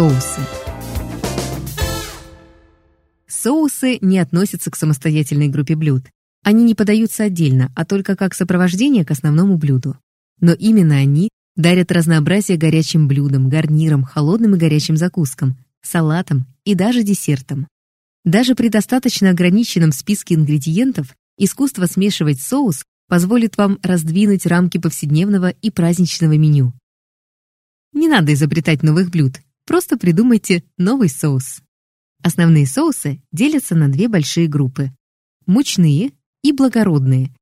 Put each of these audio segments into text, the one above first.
Соусы. Соусы не относятся к самостоятельной группе блюд. Они не подаются отдельно, а только как сопровождение к основному блюду. Но именно они дарят разнообразие горячим блюдам, гарнирам, холодным и горячим закускам, салатам и даже десертам. Даже при достаточно ограниченном списке ингредиентов искусство смешивать соус позволит вам раздвинуть рамки повседневного и праздничного меню. Не надо изобретать новых блюд, просто придумайте новый соус. Основные соусы делятся на две большие группы – мучные и благородные.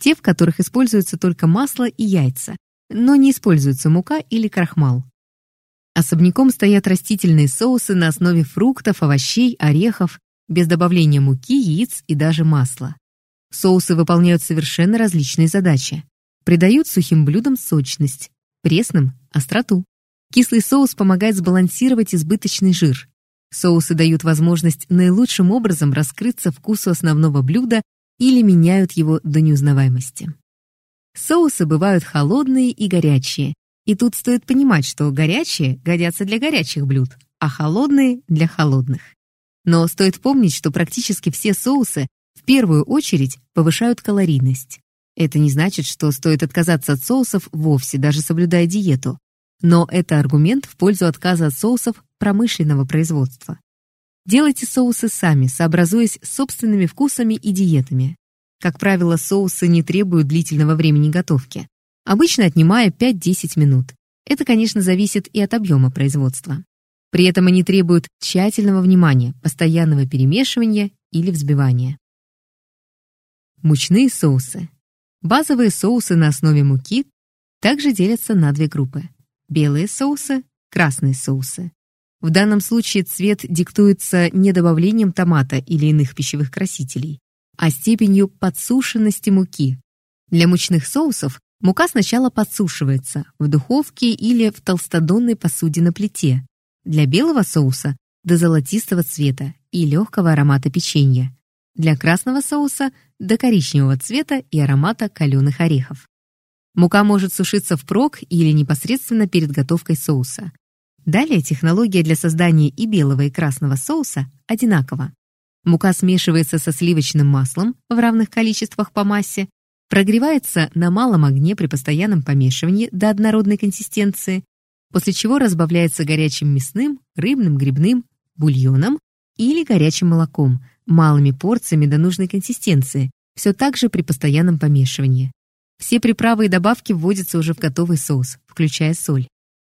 Те, в которых используется только масло и яйца, но не используется мука или крахмал. Особняком стоят растительные соусы на основе фруктов, овощей, орехов, без добавления муки, яиц и даже масла. Соусы выполняют совершенно различные задачи. Придают сухим блюдам сочность, пресным – остроту. Кислый соус помогает сбалансировать избыточный жир. Соусы дают возможность наилучшим образом раскрыться вкусу основного блюда или меняют его до неузнаваемости. Соусы бывают холодные и горячие, и тут стоит понимать, что горячие годятся для горячих блюд, а холодные – для холодных. Но стоит помнить, что практически все соусы в первую очередь повышают калорийность. Это не значит, что стоит отказаться от соусов вовсе, даже соблюдая диету. Но это аргумент в пользу отказа от соусов промышленного производства. Делайте соусы сами, сообразуясь с собственными вкусами и диетами. Как правило, соусы не требуют длительного времени готовки, обычно отнимая 5-10 минут. Это, конечно, зависит и от объема производства. При этом они требуют тщательного внимания, постоянного перемешивания или взбивания. Мучные соусы. Базовые соусы на основе муки также делятся на две группы. Белые соусы, красные соусы. В данном случае цвет диктуется не добавлением томата или иных пищевых красителей, а степенью подсушенности муки. Для мучных соусов мука сначала подсушивается в духовке или в толстодонной посуде на плите. Для белого соуса до золотистого цвета и легкого аромата печенья. Для красного соуса до коричневого цвета и аромата каленых орехов. Мука может сушиться впрок или непосредственно перед готовкой соуса. Далее технология для создания и белого, и красного соуса одинакова. Мука смешивается со сливочным маслом в равных количествах по массе, прогревается на малом огне при постоянном помешивании до однородной консистенции, после чего разбавляется горячим мясным, рыбным, грибным, бульоном или горячим молоком, малыми порциями до нужной консистенции, все так же при постоянном помешивании. Все приправы и добавки вводятся уже в готовый соус, включая соль.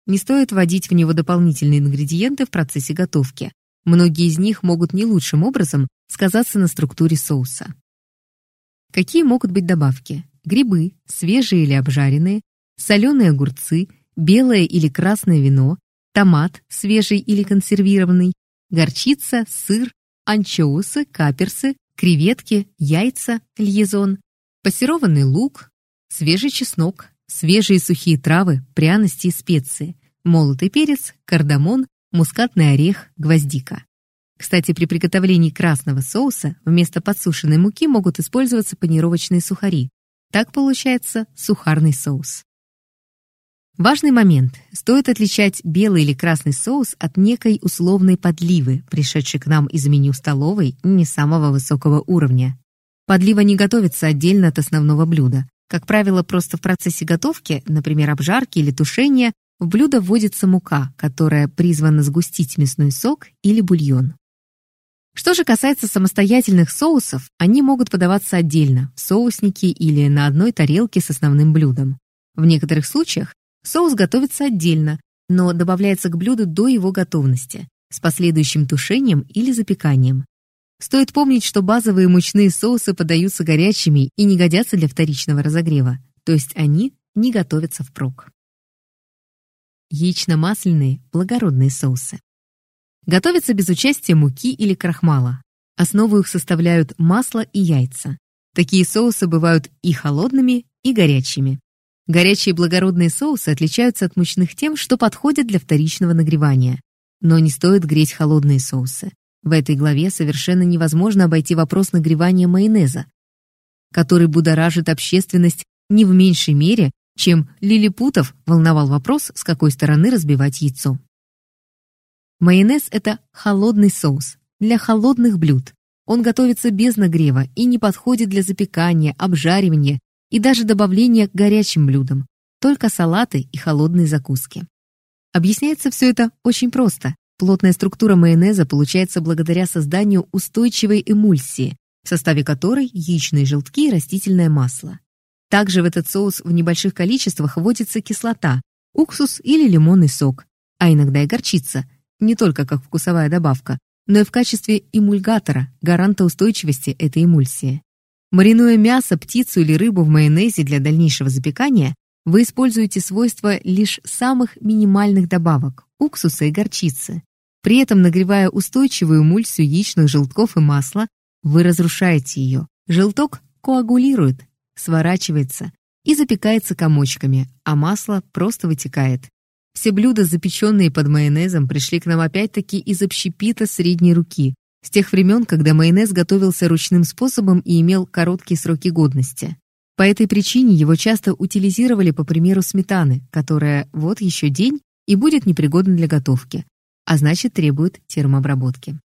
Не стоит вводить в него дополнительные ингредиенты в процессе готовки. Многие из них могут не лучшим образом сказаться на структуре соуса. Какие могут быть добавки? Грибы, свежие или обжаренные, соленые огурцы, белое или красное вино, томат, свежий или консервированный, горчица, сыр, анчоусы, каперсы, креветки, яйца, льезон, пассерованный лук, свежий чеснок, свежие сухие травы, пряности и специи, молотый перец, кардамон, мускатный орех, гвоздика. Кстати, при приготовлении красного соуса вместо подсушенной муки могут использоваться панировочные сухари. Так получается сухарный соус. Важный момент. Стоит отличать белый или красный соус от некой условной подливы, пришедшей к нам из меню столовой не самого высокого уровня. Подлива не готовится отдельно от основного блюда. Как правило, просто в процессе готовки, например, обжарки или тушения, в блюдо вводится мука, которая призвана сгустить мясной сок или бульон. Что же касается самостоятельных соусов, они могут подаваться отдельно, в соусники или на одной тарелке с основным блюдом. В некоторых случаях соус готовится отдельно, но добавляется к блюду до его готовности, с последующим тушением или запеканием. Стоит помнить, что базовые мучные соусы подаются горячими и не годятся для вторичного разогрева, то есть они не готовятся впрок. Яично-масляные благородные соусы. Готовятся без участия муки или крахмала. Основу их составляют масло и яйца. Такие соусы бывают и холодными, и горячими. Горячие благородные соусы отличаются от мучных тем, что подходят для вторичного нагревания. Но не стоит греть холодные соусы. В этой главе совершенно невозможно обойти вопрос нагревания майонеза, который будоражит общественность не в меньшей мере, чем Лилипутов волновал вопрос, с какой стороны разбивать яйцо. Майонез – это холодный соус для холодных блюд. Он готовится без нагрева и не подходит для запекания, обжаривания и даже добавления к горячим блюдам, только салаты и холодные закуски. Объясняется все это очень просто. Плотная структура майонеза получается благодаря созданию устойчивой эмульсии, в составе которой яичные желтки и растительное масло. Также в этот соус в небольших количествах вводится кислота, уксус или лимонный сок, а иногда и горчица, не только как вкусовая добавка, но и в качестве эмульгатора, гаранта устойчивости этой эмульсии. Маринуя мясо, птицу или рыбу в майонезе для дальнейшего запекания, вы используете свойства лишь самых минимальных добавок – уксуса и горчицы. При этом, нагревая устойчивую эмульсию яичных желтков и масла, вы разрушаете ее. Желток коагулирует, сворачивается и запекается комочками, а масло просто вытекает. Все блюда, запеченные под майонезом, пришли к нам опять-таки из общепита средней руки, с тех времен, когда майонез готовился ручным способом и имел короткие сроки годности. По этой причине его часто утилизировали по примеру сметаны, которая вот еще день и будет непригодна для готовки, а значит требует термообработки.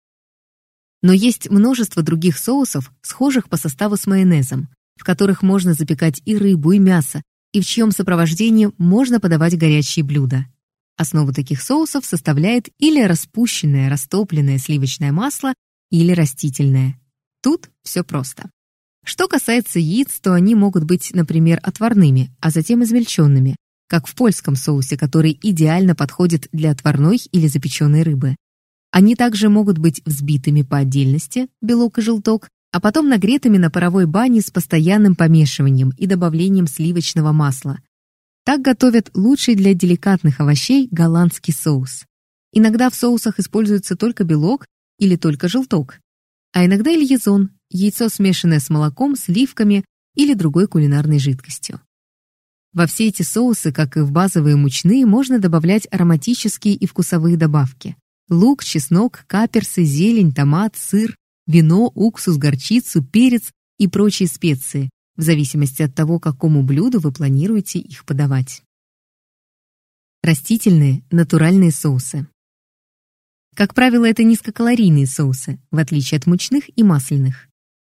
Но есть множество других соусов, схожих по составу с майонезом, в которых можно запекать и рыбу, и мясо, и в чьем сопровождении можно подавать горячие блюда. Основу таких соусов составляет или распущенное растопленное сливочное масло, или растительное. Тут все просто. Что касается яиц, то они могут быть, например, отварными, а затем измельченными, как в польском соусе, который идеально подходит для отварной или запеченной рыбы. Они также могут быть взбитыми по отдельности, белок и желток, а потом нагретыми на паровой бане с постоянным помешиванием и добавлением сливочного масла, так готовят лучший для деликатных овощей голландский соус. Иногда в соусах используется только белок или только желток, а иногда льезон, яйцо, смешанное с молоком, сливками или другой кулинарной жидкостью. Во все эти соусы, как и в базовые мучные, можно добавлять ароматические и вкусовые добавки. Лук, чеснок, каперсы, зелень, томат, сыр, вино, уксус, горчицу, перец и прочие специи, в зависимости от того, какому блюду вы планируете их подавать. Растительные, натуральные соусы. Как правило, это низкокалорийные соусы, в отличие от мучных и масляных.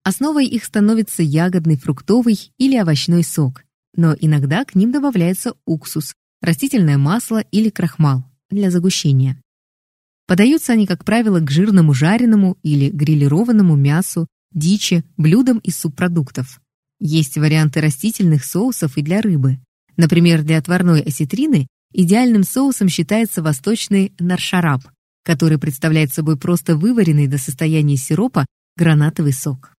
Основой их становится ягодный, фруктовый или овощной сок, но иногда к ним добавляется уксус, растительное масло или крахмал для загущения. Подаются они, как правило, к жирному жареному или грилированному мясу, дичи, блюдам из субпродуктов. Есть варианты растительных соусов и для рыбы. Например, для отварной осетрины идеальным соусом считается восточный наршараб, который представляет собой просто вываренный до состояния сиропа гранатовый сок.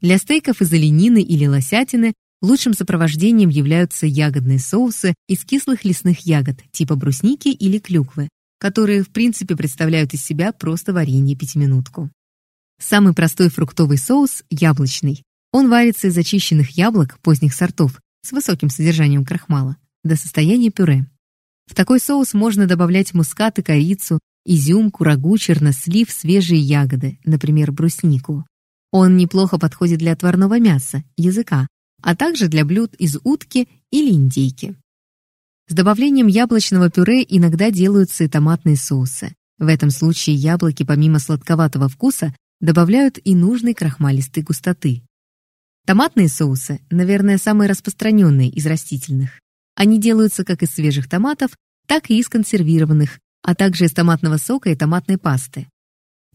Для стейков из оленины или лосятины лучшим сопровождением являются ягодные соусы из кислых лесных ягод типа брусники или клюквы, которые в принципе представляют из себя просто варенье пятиминутку. Самый простой фруктовый соус – яблочный. Он варится из очищенных яблок поздних сортов с высоким содержанием крахмала до состояния пюре. В такой соус можно добавлять мускат и корицу, изюм, курагу, чернослив, свежие ягоды, например, бруснику. Он неплохо подходит для отварного мяса, языка, а также для блюд из утки или индейки. С добавлением яблочного пюре иногда делаются и томатные соусы. В этом случае яблоки помимо сладковатого вкуса добавляют и нужной крахмалистой густоты. Томатные соусы, наверное, самые распространенные из растительных. Они делаются как из свежих томатов, так и из консервированных, а также из томатного сока и томатной пасты.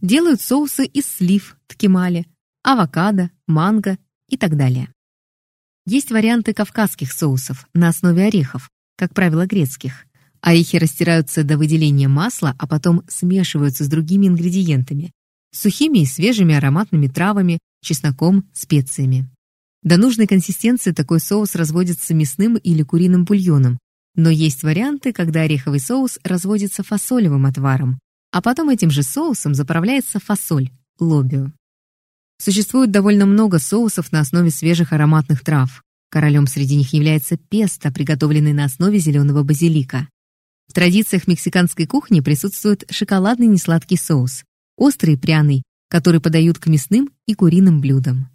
Делают соусы из слив, ткемали, авокадо, манго и так далее. Есть варианты кавказских соусов на основе орехов, как правило, грецких. Орехи растираются до выделения масла, а потом смешиваются с другими ингредиентами, сухими и свежими ароматными травами, чесноком, специями. До нужной консистенции такой соус разводится мясным или куриным бульоном, но есть варианты, когда ореховый соус разводится фасолевым отваром, а потом этим же соусом заправляется фасоль, лобио. Существует довольно много соусов на основе свежих ароматных трав. Королем среди них является песто, приготовленный на основе зеленого базилика. В традициях мексиканской кухни присутствует шоколадный несладкий соус, острый и пряный, который подают к мясным и куриным блюдам.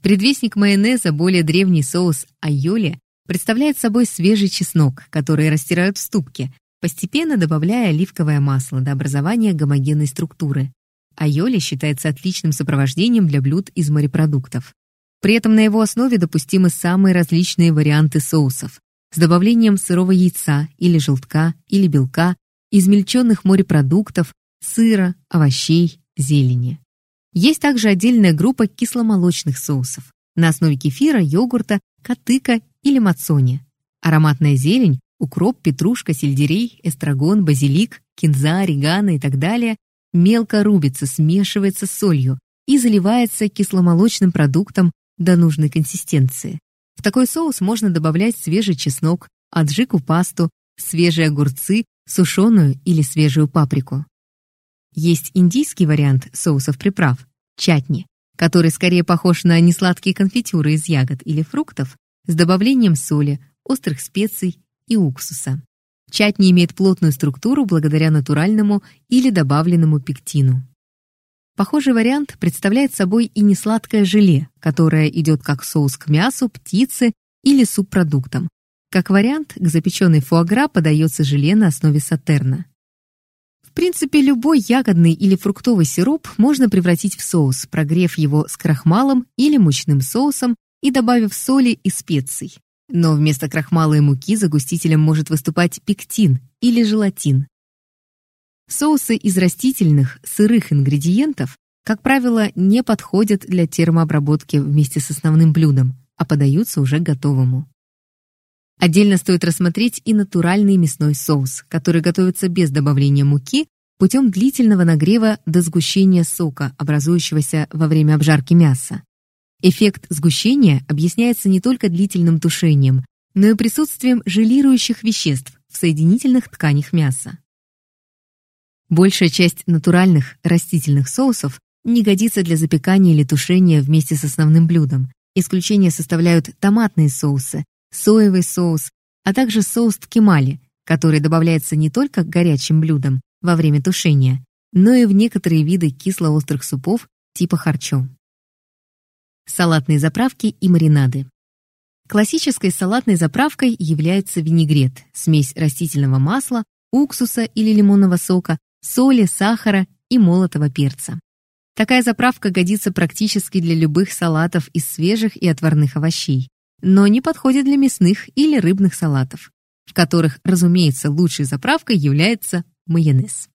Предвестник майонеза, более древний соус айоли, представляет собой свежий чеснок, который растирают в ступке, постепенно добавляя оливковое масло до образования гомогенной структуры. Айоли считается отличным сопровождением для блюд из морепродуктов. При этом на его основе допустимы самые различные варианты соусов с добавлением сырого яйца или желтка или белка, измельченных морепродуктов, сыра, овощей, зелени. Есть также отдельная группа кисломолочных соусов на основе кефира, йогурта, катыка или мацони. Ароматная зелень, укроп, петрушка, сельдерей, эстрагон, базилик, кинза, орегано и так далее мелко рубится, смешивается с солью и заливается кисломолочным продуктом до нужной консистенции. В такой соус можно добавлять свежий чеснок, аджику пасту, свежие огурцы, сушеную или свежую паприку. Есть индийский вариант соусов приправ – чатни, который скорее похож на несладкие конфитюры из ягод или фруктов с добавлением соли, острых специй и уксуса. Чатни имеет плотную структуру благодаря натуральному или добавленному пектину. Похожий вариант представляет собой и несладкое желе, которое идет как соус к мясу, птице или субпродуктам. Как вариант, к запеченной фуагра подается желе на основе сатерна. В принципе, любой ягодный или фруктовый сироп можно превратить в соус, прогрев его с крахмалом или мучным соусом и добавив соли и специй. Но вместо крахмала и муки загустителем может выступать пектин или желатин. Соусы из растительных, сырых ингредиентов, как правило, не подходят для термообработки вместе с основным блюдом, а подаются уже готовому. Отдельно стоит рассмотреть и натуральный мясной соус, который готовится без добавления муки путем длительного нагрева до сгущения сока, образующегося во время обжарки мяса. Эффект сгущения объясняется не только длительным тушением, но и присутствием желирующих веществ в соединительных тканях мяса. Большая часть натуральных растительных соусов не годится для запекания или тушения вместе с основным блюдом. Исключение составляют томатные соусы, соевый соус, а также соус ткемали, который добавляется не только к горячим блюдам во время тушения, но и в некоторые виды кисло-острых супов типа харчо салатные заправки и маринады. Классической салатной заправкой является винегрет, смесь растительного масла, уксуса или лимонного сока, соли, сахара и молотого перца. Такая заправка годится практически для любых салатов из свежих и отварных овощей, но не подходит для мясных или рыбных салатов, в которых, разумеется, лучшей заправкой является майонез.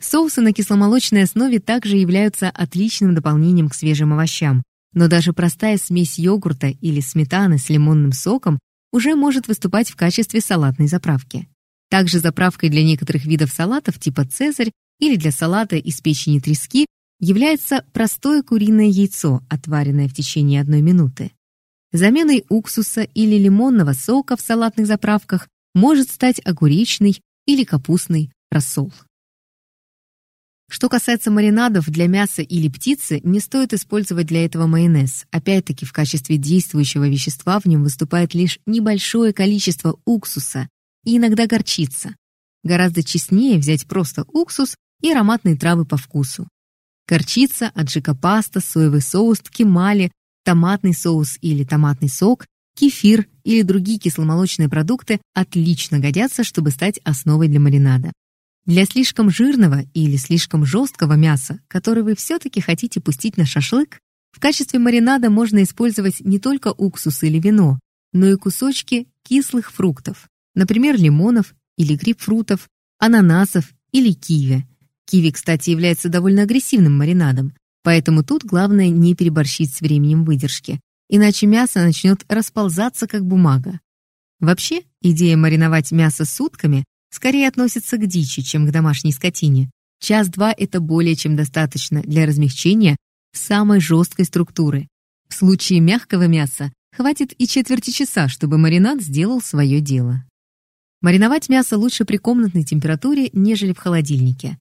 Соусы на кисломолочной основе также являются отличным дополнением к свежим овощам, но даже простая смесь йогурта или сметаны с лимонным соком уже может выступать в качестве салатной заправки. Также заправкой для некоторых видов салатов типа «Цезарь» или для салата из печени трески является простое куриное яйцо, отваренное в течение одной минуты. Заменой уксуса или лимонного сока в салатных заправках может стать огуречный или капустный рассол. Что касается маринадов для мяса или птицы, не стоит использовать для этого майонез. Опять-таки, в качестве действующего вещества в нем выступает лишь небольшое количество уксуса и иногда горчица. Гораздо честнее взять просто уксус и ароматные травы по вкусу. Горчица, аджика-паста, соевый соус, ткемали, томатный соус или томатный сок, кефир или другие кисломолочные продукты отлично годятся, чтобы стать основой для маринада. Для слишком жирного или слишком жесткого мяса, которое вы все-таки хотите пустить на шашлык, в качестве маринада можно использовать не только уксус или вино, но и кусочки кислых фруктов, например, лимонов или грейпфрутов, ананасов или киви. Киви, кстати, является довольно агрессивным маринадом, поэтому тут главное не переборщить с временем выдержки, иначе мясо начнет расползаться как бумага. Вообще, идея мариновать мясо сутками скорее относится к дичи, чем к домашней скотине. Час-два — это более чем достаточно для размягчения самой жесткой структуры. В случае мягкого мяса хватит и четверти часа, чтобы маринад сделал свое дело. Мариновать мясо лучше при комнатной температуре, нежели в холодильнике.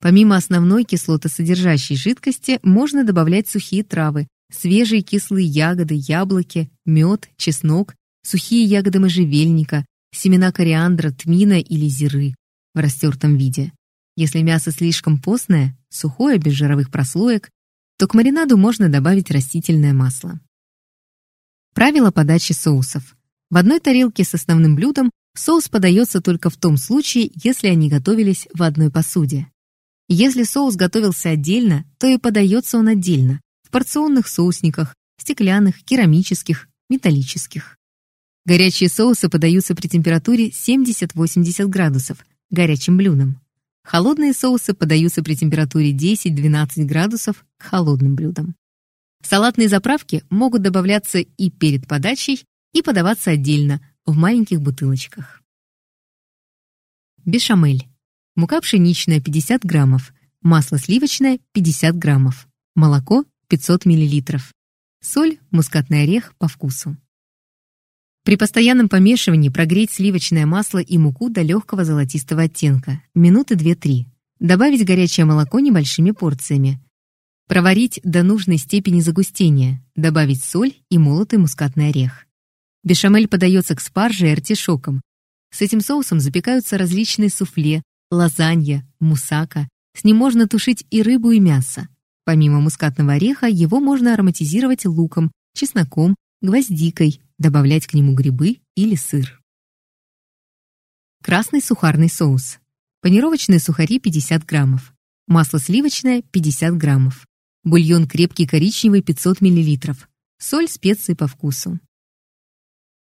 Помимо основной кислотосодержащей жидкости можно добавлять сухие травы, свежие кислые ягоды, яблоки, мед, чеснок, сухие ягоды можжевельника, семена кориандра, тмина или зиры в растертом виде. Если мясо слишком постное, сухое, без жировых прослоек, то к маринаду можно добавить растительное масло. Правило подачи соусов. В одной тарелке с основным блюдом Соус подается только в том случае, если они готовились в одной посуде. Если соус готовился отдельно, то и подается он отдельно, в порционных соусниках, стеклянных, керамических, металлических. Горячие соусы подаются при температуре 70-80 градусов, горячим блюдом. Холодные соусы подаются при температуре 10-12 градусов к холодным блюдам. Салатные заправки могут добавляться и перед подачей, и подаваться отдельно, в маленьких бутылочках. Бешамель. Мука пшеничная 50 граммов, масло сливочное 50 граммов, молоко 500 миллилитров, соль, мускатный орех по вкусу. При постоянном помешивании прогреть сливочное масло и муку до легкого золотистого оттенка, минуты 2-3. Добавить горячее молоко небольшими порциями. Проварить до нужной степени загустения, добавить соль и молотый мускатный орех. Бешамель подается к спарже и артишокам. С этим соусом запекаются различные суфле, лазанья, мусака. С ним можно тушить и рыбу, и мясо. Помимо мускатного ореха, его можно ароматизировать луком, чесноком, гвоздикой, добавлять к нему грибы или сыр. Красный сухарный соус. Панировочные сухари 50 граммов. Масло сливочное 50 граммов. Бульон крепкий коричневый 500 миллилитров. Соль, специи по вкусу.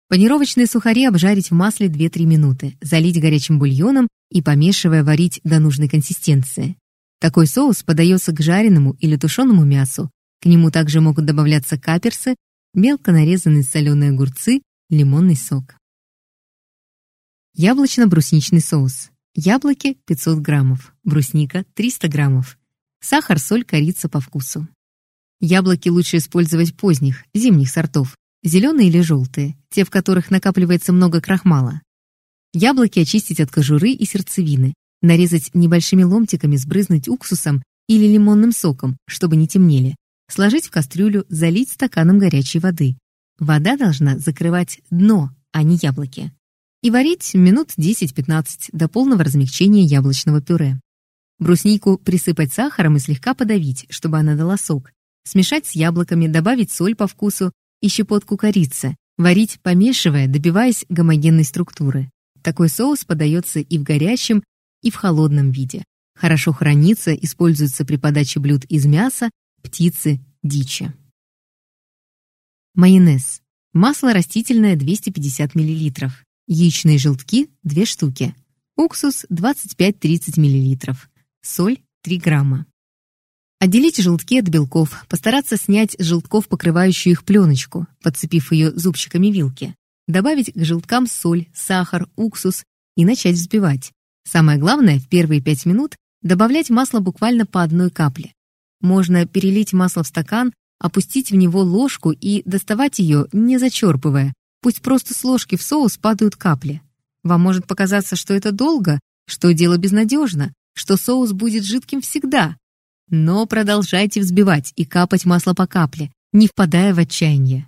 Панировочные сухари обжарить в масле 2-3 минуты, залить горячим бульоном и, помешивая, варить до нужной консистенции. Такой соус подается к жареному или тушеному мясу. К нему также могут добавляться каперсы, мелко нарезанные соленые огурцы, лимонный сок. Яблочно-брусничный соус. Яблоки 500 граммов, брусника 300 граммов. Сахар, соль, корица по вкусу. Яблоки лучше использовать поздних, зимних сортов. Зеленые или желтые, те, в которых накапливается много крахмала. Яблоки очистить от кожуры и сердцевины, нарезать небольшими ломтиками, сбрызнуть уксусом или лимонным соком, чтобы не темнели, Сложить в кастрюлю, залить стаканом горячей воды. Вода должна закрывать дно, а не яблоки. И варить минут 10-15 до полного размягчения яблочного пюре. Бруснику присыпать сахаром и слегка подавить, чтобы она дала сок. Смешать с яблоками, добавить соль по вкусу и щепотку корицы. Варить, помешивая, добиваясь гомогенной структуры. Такой соус подается и в горячем, и в холодном виде. Хорошо хранится, используется при подаче блюд из мяса, птицы, дичи. Майонез. Масло растительное 250 мл. Яичные желтки 2 штуки. Уксус 25-30 мл. Соль 3 грамма. Отделить желтки от белков, постараться снять с желтков покрывающую их пленочку, подцепив ее зубчиками вилки. Добавить к желткам соль, сахар, уксус и начать взбивать. Самое главное, в первые 5 минут добавлять масло буквально по одной капле. Можно перелить масло в стакан, опустить в него ложку и доставать ее, не зачерпывая. Пусть просто с ложки в соус падают капли. Вам может показаться, что это долго, что дело безнадежно, что соус будет жидким всегда. Но продолжайте взбивать и капать масло по капле, не впадая в отчаяние.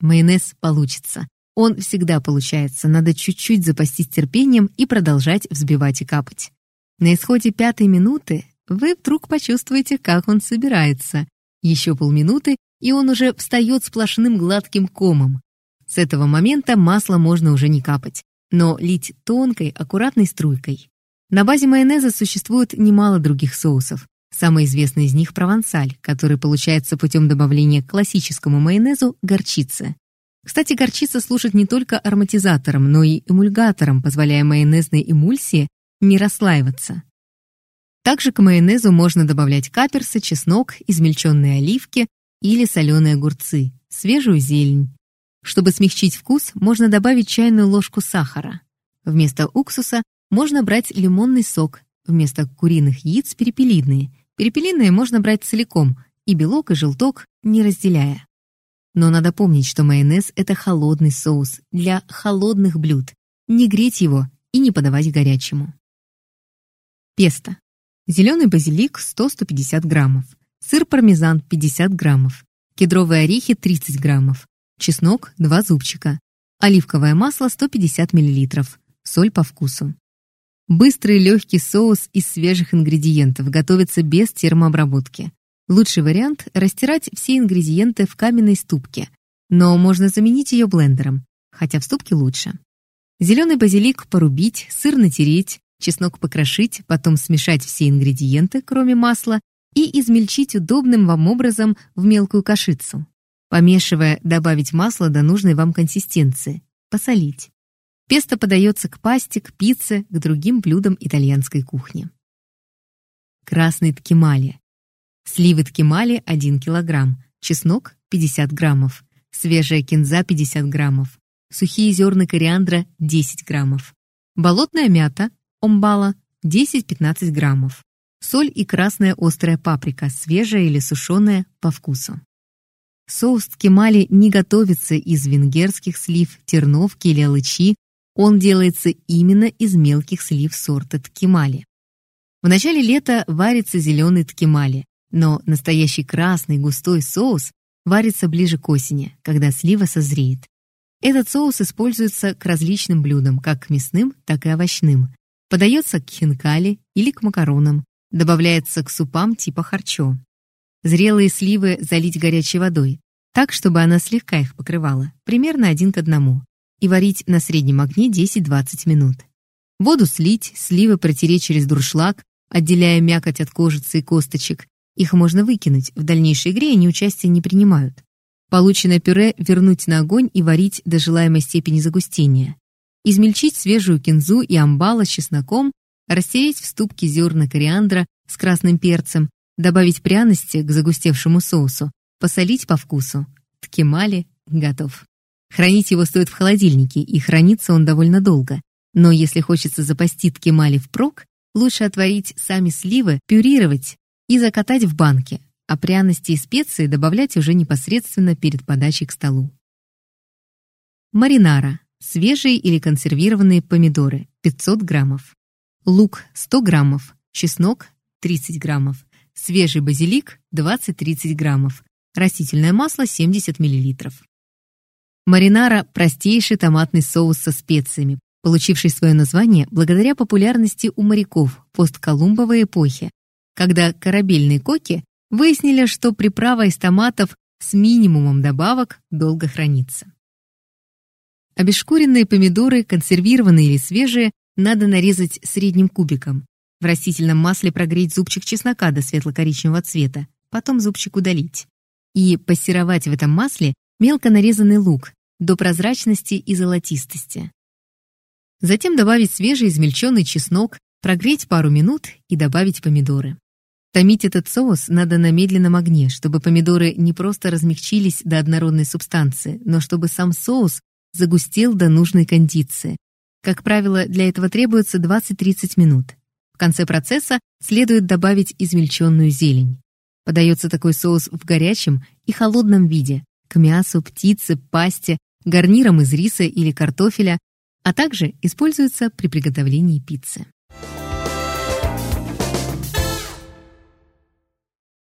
Майонез получится. Он всегда получается, надо чуть-чуть запастись терпением и продолжать взбивать и капать. На исходе пятой минуты вы вдруг почувствуете, как он собирается. Еще полминуты, и он уже встает сплошным гладким комом. С этого момента масло можно уже не капать, но лить тонкой, аккуратной струйкой. На базе майонеза существует немало других соусов. Самый известный из них – провансаль, который получается путем добавления к классическому майонезу горчицы. Кстати, горчица служит не только ароматизатором, но и эмульгатором, позволяя майонезной эмульсии не расслаиваться. Также к майонезу можно добавлять каперсы, чеснок, измельченные оливки или соленые огурцы, свежую зелень. Чтобы смягчить вкус, можно добавить чайную ложку сахара. Вместо уксуса можно брать лимонный сок, вместо куриных яиц перепелиные. Перепелиные можно брать целиком, и белок, и желток, не разделяя. Но надо помнить, что майонез – это холодный соус для холодных блюд. Не греть его и не подавать горячему. Песто. Зеленый базилик 100-150 граммов. Сыр пармезан 50 граммов. Кедровые орехи 30 граммов. Чеснок 2 зубчика. Оливковое масло 150 миллилитров. Соль по вкусу. Быстрый легкий соус из свежих ингредиентов готовится без термообработки. Лучший вариант – растирать все ингредиенты в каменной ступке, но можно заменить ее блендером, хотя в ступке лучше. Зеленый базилик порубить, сыр натереть, чеснок покрошить, потом смешать все ингредиенты, кроме масла, и измельчить удобным вам образом в мелкую кашицу. Помешивая, добавить масло до нужной вам консистенции. Посолить. Песто подается к пасте, к пицце, к другим блюдам итальянской кухни. Красный ткемали. Сливы ткемали 1 кг, чеснок 50 граммов, свежая кинза 50 граммов, сухие зерна кориандра 10 граммов, болотная мята омбала 10-15 граммов, соль и красная острая паприка, свежая или сушеная по вкусу. Соус ткемали не готовится из венгерских слив, терновки или алычи, он делается именно из мелких слив сорта ткемали. В начале лета варится зеленый ткемали, но настоящий красный густой соус варится ближе к осени, когда слива созреет. Этот соус используется к различным блюдам, как к мясным, так и овощным. Подается к хинкали или к макаронам, добавляется к супам типа харчо. Зрелые сливы залить горячей водой, так, чтобы она слегка их покрывала, примерно один к одному и варить на среднем огне 10-20 минут. Воду слить, сливы протереть через дуршлаг, отделяя мякоть от кожицы и косточек. Их можно выкинуть, в дальнейшей игре они участия не принимают. Полученное пюре вернуть на огонь и варить до желаемой степени загустения. Измельчить свежую кинзу и амбала с чесноком, растереть в ступке зерна кориандра с красным перцем, добавить пряности к загустевшему соусу, посолить по вкусу. Ткемали готов. Хранить его стоит в холодильнике, и хранится он довольно долго. Но если хочется запасти ткемали впрок, лучше отварить сами сливы, пюрировать и закатать в банке, а пряности и специи добавлять уже непосредственно перед подачей к столу. Маринара. Свежие или консервированные помидоры 500 граммов. Лук 100 граммов. Чеснок 30 граммов. Свежий базилик 20-30 граммов. Растительное масло 70 миллилитров. Маринара – простейший томатный соус со специями, получивший свое название благодаря популярности у моряков постколумбовой эпохи, когда корабельные коки выяснили, что приправа из томатов с минимумом добавок долго хранится. Обескуренные помидоры, консервированные или свежие, надо нарезать средним кубиком. В растительном масле прогреть зубчик чеснока до светло-коричневого цвета, потом зубчик удалить. И пассеровать в этом масле мелко нарезанный лук до прозрачности и золотистости. Затем добавить свежий измельченный чеснок, прогреть пару минут и добавить помидоры. Томить этот соус надо на медленном огне, чтобы помидоры не просто размягчились до однородной субстанции, но чтобы сам соус загустел до нужной кондиции. Как правило, для этого требуется 20-30 минут. В конце процесса следует добавить измельченную зелень. Подается такой соус в горячем и холодном виде, к мясу, птице, пасте, гарнирам из риса или картофеля, а также используется при приготовлении пиццы.